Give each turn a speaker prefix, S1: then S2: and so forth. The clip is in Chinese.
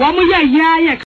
S1: 我们也一也